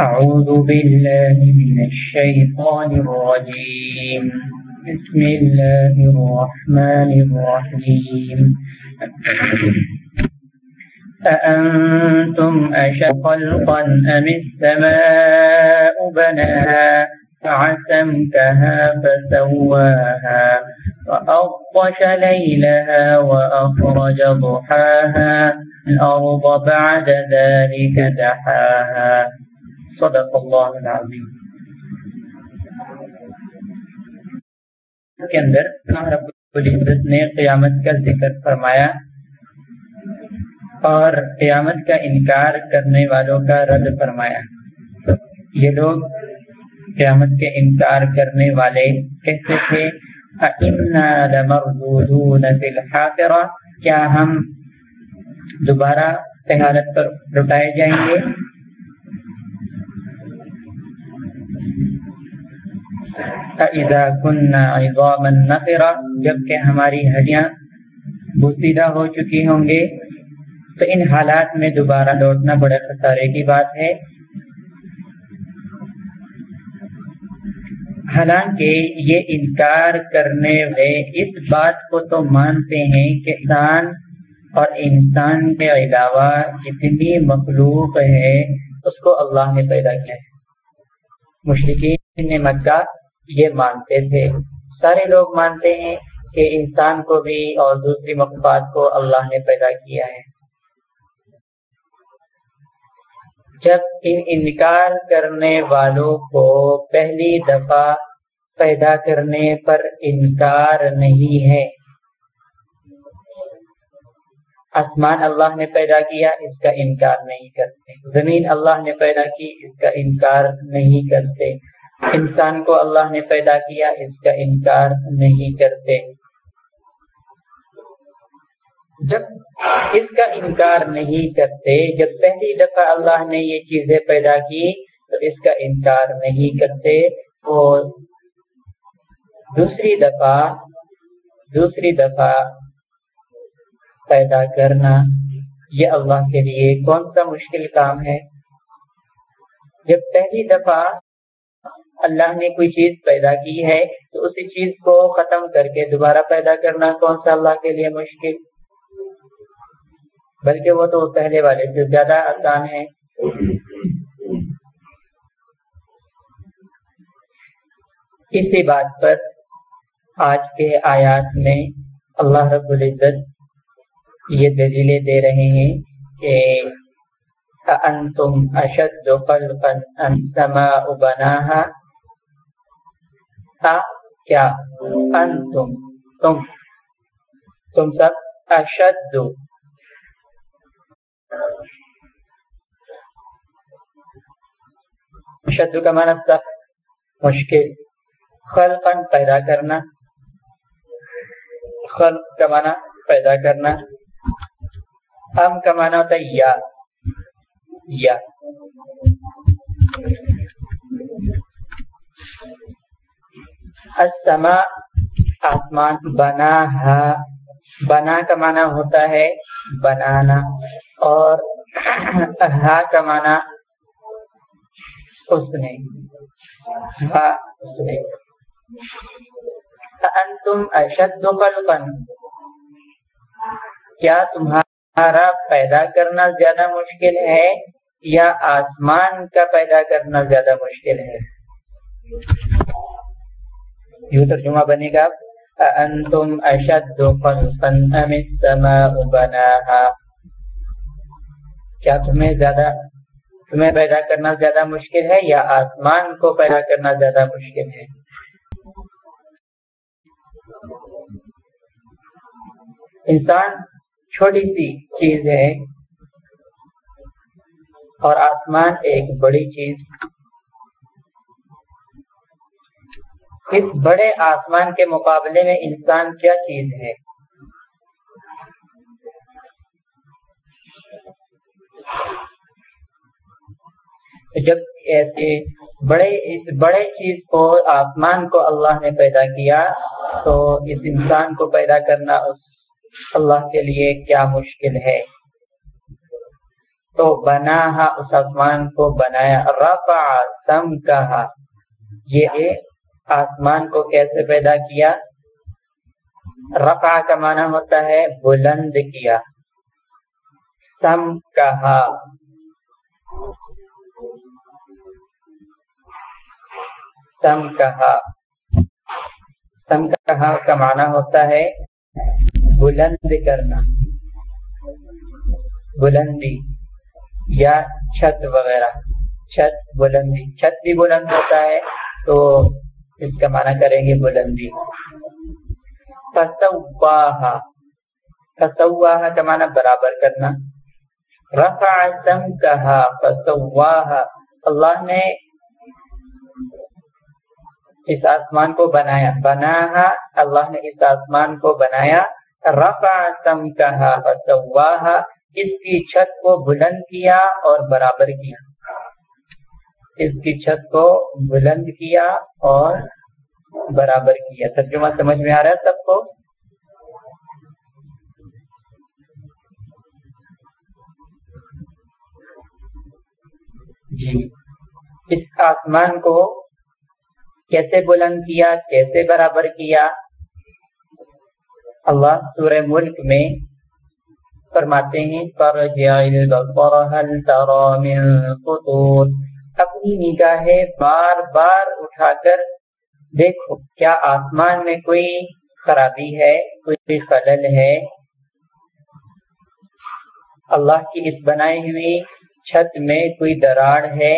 أعوذ بالله من الشيطان الرجيم. بسم الله الرحمن الرحيم. أأنتم أشد خلقا أم السماء بناها فعسمكها فسواها وأغطش ليلها وأخرج ضحاها الأرض بعد ذلك دحاها. صدق الله العظيم کے اندر رب العزت نے قیامت کا ذکر فرمایا اور قیامت کا انکار کرنے والوں کا رد فرمایا۔ یہ لوگ قیامت کے انکار کرنے والے کہتے تھے کیا ہم دوبارہ تہارت پر لٹائے جائیں گے؟ جبکہ ہماری ہڈیاں بوسیدہ ہو چکی ہوں گے۔ تو ان حالات میں دوبارہ لوٹنا بڑے خسارے کی بات ہے۔ حالانکہ یہ انکار کرنے والے اس بات کو تو مانتے ہیں کہ انسان اور انسان کے علاوہ جتنی مخلوق ہے، اس کو اللہ نے پیدا کیا ہے۔ مشرقین نے مکہ یہ مانتے تھے۔ سارے لوگ مانتے ہیں کہ انسان کو بھی اور دوسری مخلوقات کو اللہ نے پیدا کیا ہے۔ جب ان انکار کرنے والوں کو پہلی دفعہ پیدا کرنے پر انکار نہیں ہے۔ آسمان اللہ نے پیدا کیا، اس کا انکار نہیں کرتے۔ زمین اللہ نے پیدا کی، اس کا انکار نہیں کرتے۔ انسان کو اللہ نے پیدا کیا، اس کا انکار نہیں کرتے۔ جب اس کا انکار نہیں کرتے، جب پہلی دفعہ اللہ نے یہ چیزیں پیدا کی، تو اس کا انکار نہیں کرتے۔ اور دوسری دفعہ دوسری دفعہ پیدا کرنا یہ اللہ کے لیے کون سا مشکل کام ہے؟ جب پہلی دفعہ اللہ نے کوئی چیز پیدا کی ہے، تو اسی چیز کو ختم کر کے دوبارہ پیدا کرنا کون سا اللہ کے لیے مشکل؟ بلکہ وہ تو پہلے والے سے زیادہ آسان ہے۔ اسی بات پر آج کے آیات میں اللہ رب العزت یہ دلیلیں دے رہے ہیں کہ انتم اشد خلقا السماء بناها؟ کیا؟ انتم تم تم سب اشد۔ شد کا معنی سخت مشکل خلقن پیدا کرنا۔ خلق کا معنی پیدا کرنا ہم کا معنی ہوتا ہے یا یا السماء آسمان بنا بنا کا معنی ہوتا ہے بنانا اور ہا کا معنی اس نے ہا اس نے انتم اشد قلقا کیا تمہارا پیدا کرنا زیادہ مشکل ہے یا آسمان کا پیدا کرنا زیادہ مشکل ہے؟ یوں ترجمہ بنے گا انتم اشد خلقا ام السماء بناها؟ کیا تمہیں زیادہ، تمہیں پیدا کرنا زیادہ مشکل ہے یا آسمان کو پیدا کرنا زیادہ مشکل ہے؟ انسان چھوٹی سی چیز ہے اور آسمان ایک بڑی چیز اس بڑے آسمان کے مقابلے میں انسان کیا چیز ہے؟ جب ایسے بڑے، اس بڑے چیز کو، آسمان کو اللہ نے پیدا کیا تو اس انسان کو پیدا کرنا اس اللہ کے لیے کیا مشکل ہے۔ تو بنا اس آسمان کو بنایا۔ رفع سم کہا یہ آسمان کو کیسے پیدا کیا؟ رفع کا معنی ہوتا ہے بلند کیا۔ سم کہا سم کہا سم کہا کا معنی ہوتا ہے بلند کرنا۔ بلندی یا چھت وغیرہ۔ چھت بلندی۔ چھت بھی بلند ہوتا ہے تو اس کا معنی کریں گے بلندی۔ کا معنی برابر کرنا۔ رفع سم کہا فسواہا اللہ نے اس آسمان کو بنایا۔ بنا اللہ نے اس آسمان کو بنایا۔ رفع سم کہا فسواہا اس کی چھت کو بلند کیا اور برابر کیا۔ اس کی چھت کو بلند کیا اور برابر کیا۔ ترجمہ سمجھ میں آ رہا ہے سب کو؟ جی۔ اس آسمان کو کیسے بلند کیا؟ کیسے برابر کیا؟ اللہ سورہ ملک میں فرماتے ہیں اپنی نگاہیں بار بار اٹھا کر دیکھو، کیا آسمان میں کوئی خرابی ہے، کوئی خلل ہے؟ اللہ کی اس بنائی ہوئی چھت میں کوئی دراڑ ہے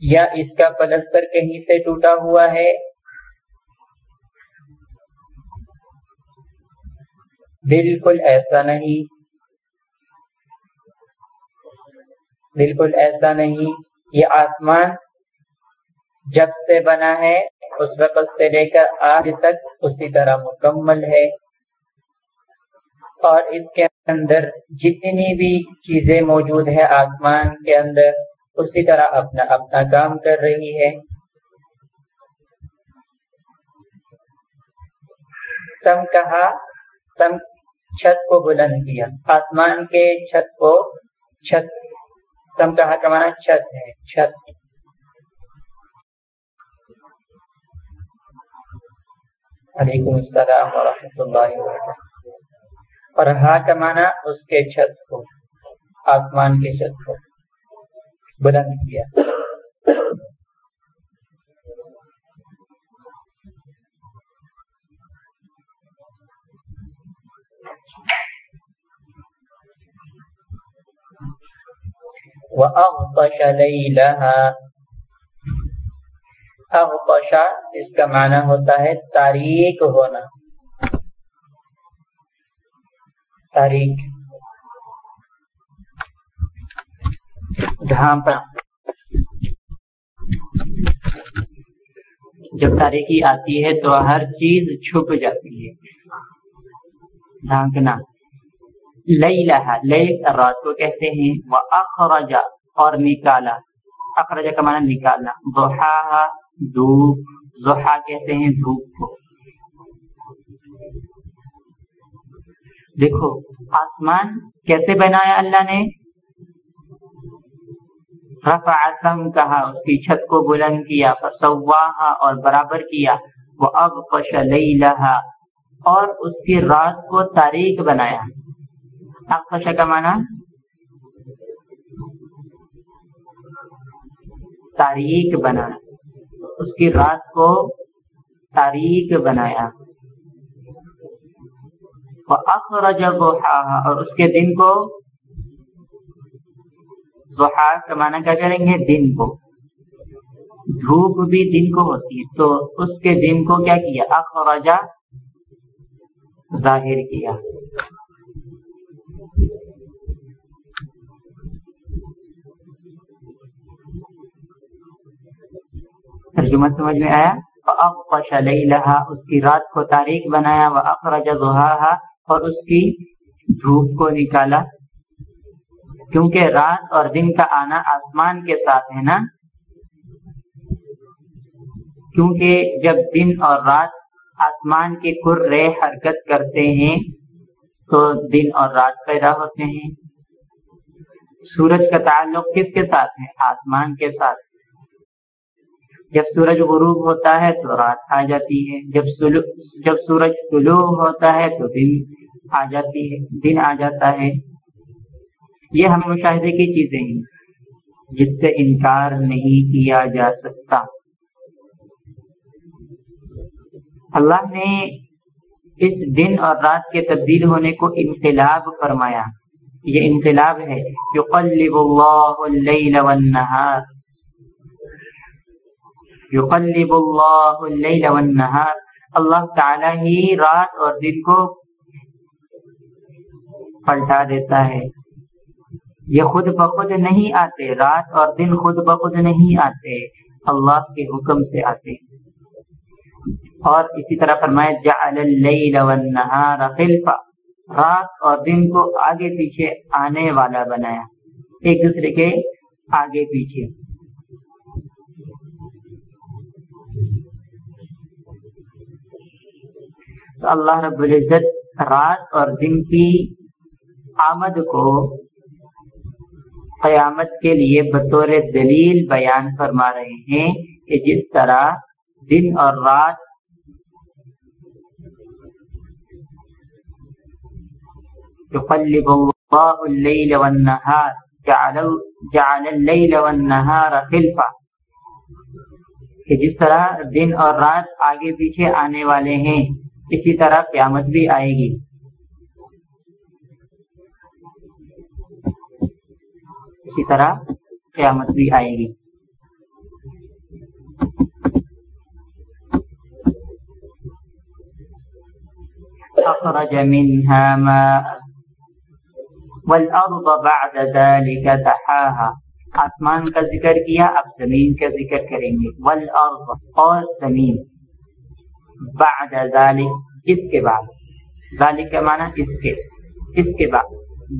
یا اس کا پلستر کہیں سے ٹوٹا ہوا ہے؟ بالکل ایسا نہیں۔ بالکل ایسا نہیں۔ یہ آسمان جب سے بنا ہے، اس وقت سے لے کر آج تک اسی طرح مکمل ہے۔ اور اس کے اندر جتنی بھی چیزیں موجود ہے آسمان کے اندر اسی طرح اپنا اپنا کام کر رہی ہے۔ سم کہا، سم چھت کو بلند کیا۔ آسمان کے چھت کو چھت سم کہا کا مانا چھت ہے، چھت۔ علیکم السلام ورحمۃ اللہ وبرکاتہ۔ اور ہا کا مانا اس کے چھت کو، آسمان کے چھت کو بلند کیا۔ وَأَغْطَشَ لَيْلَهَا۔ اغطشا اس کا معنی ہوتا ہے تاریخ ہونا۔ تاریخ ڈھانپنا جب تاریخی آتی ہے تو ہر چیز چھپ جاتی ہے۔ ڈھانکنا لئی لہا لئی رات کو کہتے ہیں۔ وہ اخرجا اور نکالا۔ اخرجا کا معنی نکالنا۔ ضحا دھوپ۔ زحا کہتے ہیں دھوپ کو۔ دیکھو، آسمان کیسے بنایا اللہ نے؟ رفع سم کہا، اس کی چھت کو بلند کیا فسواہا اور برابر کیا۔ وہ اب پش اور اس کی رات کو تاریخ بنایا۔ اقفش کا معنی تاریخ بنانا اس کی رات کو تاریخ بنایا۔ اخرج اور اس کے دن کو زحا کا معنی کیا کریں گے؟ دن کو۔ دھوپ بھی دن کو ہوتی ہے۔ تو اس کے دن کو کیا کیا؟ اخرجا ظاہر کیا۔ ترجمہ سمجھ میں آیا؟ اقش اس کی رات کو تاریخ بنایا وہ اخرج اور اس کی دھوپ کو نکالا۔ کیونکہ رات اور دن کا آنا آسمان کے ساتھ ہے نا؟ کیونکہ جب دن اور رات آسمان کے کرے حرکت کرتے ہیں، تو دن اور رات پیدا ہوتے ہیں۔ سورج کا تعلق کس کے ساتھ ہے؟ آسمان کے ساتھ۔ جب سورج غروب ہوتا ہے تو رات آ جاتی ہے، جب جب سورج طلوع ہوتا ہے تو دن آ جاتی ہے، دن آ جاتا ہے۔ یہ ہم مشاہدے کی چیزیں ہیں، جس سے انکار نہیں کیا جا سکتا۔ اللہ نے اس دن اور رات کے تبدیل ہونے کو انقلاب فرمایا۔ یہ انقلاب ہے، یقلب اللہ اللیل والنہار۔ یقلب اللہ اللیل والنہار اللہ تعالی ہی رات اور دن کو پلٹا دیتا ہے۔ یہ خود بخود نہیں آتے، رات اور دن خود بخود نہیں آتے، اللہ کے حکم سے آتے۔ اور اسی طرح فرمائے جعل اللیل والنہار خلفا۔ رات اور دن کو آگے پیچھے آنے والا بنایا، ایک دوسرے کے آگے پیچھے۔ اللہ رب العزت رات اور دن کی آمد کو قیامت کے لیے بطور دلیل بیان فرما رہے ہیں کہ جس طرح دن اور رات يقلب الله الليل والنهار جعل, جعل الليل والنهار خلفا کہ جس طرح دن اور رات آگے پیچھے آنے والے ہیں اسی طرح قیامت بھی آئے گی۔ اسی طرح قیامت بھی آئے گی۔ أخرج منها ماء والارض بعد ذلك دحاها۔ آسمان کا ذکر کیا، اب زمین کا ذکر کریں گے۔ والارض اور زمین۔ بعد ذلك، اس کے بعد۔ ذالک کا معنی اس کے اس کے بعد۔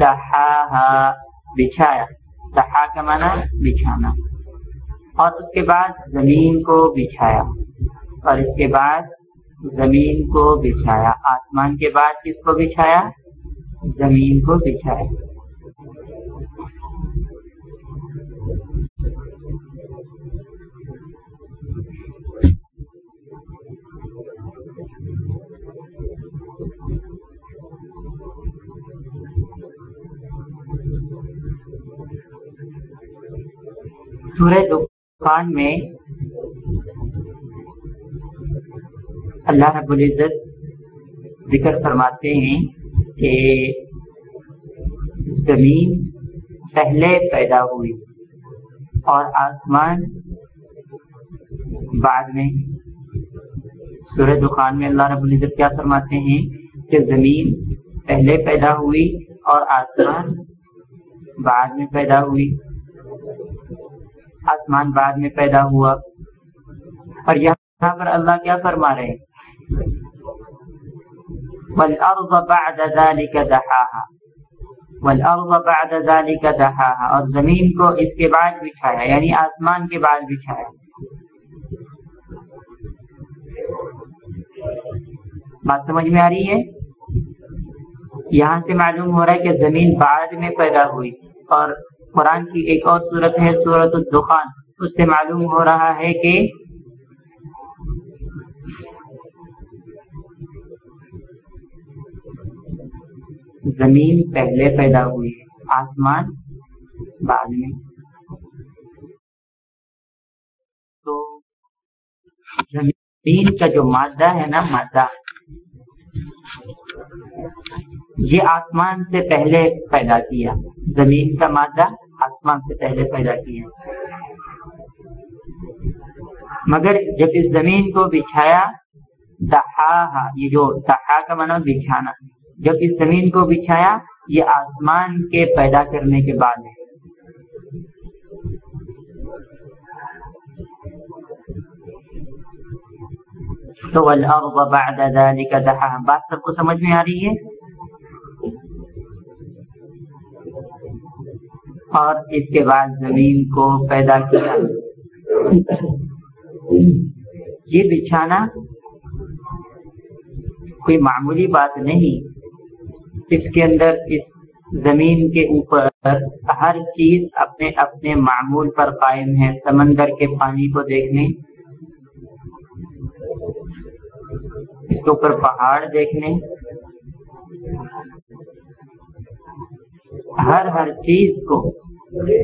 دحاها، بچھایا۔ دحا کا معنی بچھانا۔ اور اس کے بعد زمین کو بچھایا۔ اور اس کے بعد زمین کو بچھایا۔ آسمان کے بعد کس کو بچھایا؟ زمین کو بچھائے سورہ دکان میں اللہ رب العزت ذکر فرماتے ہیں کہ زمین پہلے پیدا ہوئی اور آسمان بعد میں۔ سورہ دخان میں اللہ رب العزت کیا فرماتے ہیں کہ زمین پہلے پیدا ہوئی اور آسمان بعد میں پیدا ہوئی۔ آسمان بعد میں پیدا ہوا۔ اور یہاں پر اللہ کیا فرما رہے والارض بعد ذلك دحاها۔ والارض بعد ذلك دحاها۔ اور زمین کو اس کے بعد بچھایا یعنی آسمان کے بعد بچھایا بات سمجھ میں آ رہی ہے؟ یہاں سے معلوم ہو رہا ہے کہ زمین بعد میں پیدا ہوئی اور قرآن کی ایک اور صورت ہے صورت الدخان۔ اس سے معلوم ہو رہا ہے کہ زمین پہلے پیدا ہوئی ہے، آسمان بعد میں۔ تو زمین کا جو مادہ ہے نا، مادہ، یہ آسمان سے پہلے پیدا کیا۔ زمین کا مادہ آسمان سے پہلے پیدا کیا مگر جب اس زمین کو بچھایا دہا یہ جو دہا کا مانا بچھانا۔ جب اس زمین کو بچھایا، یہ آسمان کے پیدا کرنے کے بعد ہے۔ تو بعد ذلك دحاها بات سب کو سمجھ میں آ رہی ہے؟ اور اس کے بعد زمین کو پیدا کیا۔ یہ بچھانا کوئی معمولی بات نہیں۔ اس کے اندر اس زمین کے اوپر ہر چیز اپنے اپنے معمول پر قائم ہے، سمندر کے پانی کو دیکھ لیں اس کے اوپر پہاڑ دیکھ لیں ہر ہر چیز کو مجھے